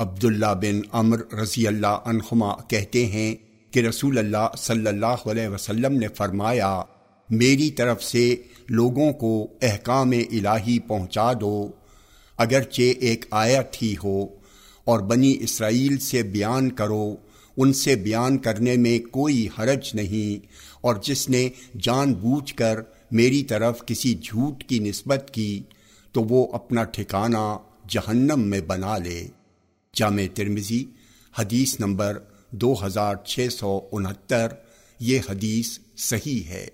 عبداللہ بن امر رضی اللہ عنہما کہتے ہیں کہ رسول اللہ صلی اللہ علیہ وسلم نے فرمایا، میری طرف سے لوگوں کو احکام الہی پہنچا دو۔ اگرچہ ایک آیت ہی ہو، اور بنی اسرائیل سے بیان کرو، ان سے بیان کرنے میں کوئی حرج نہیں۔ اور جس نے جان بوجھ کر میری طرف کسی جھوٹ کی نسبت کی، تو وہ اپنا ٹھکانہ جہنم میں بنا لے۔ جامع ترمزی حدیث نمبر دو ہزار چھ سو انہتر یہ حدیث صحیح ہے۔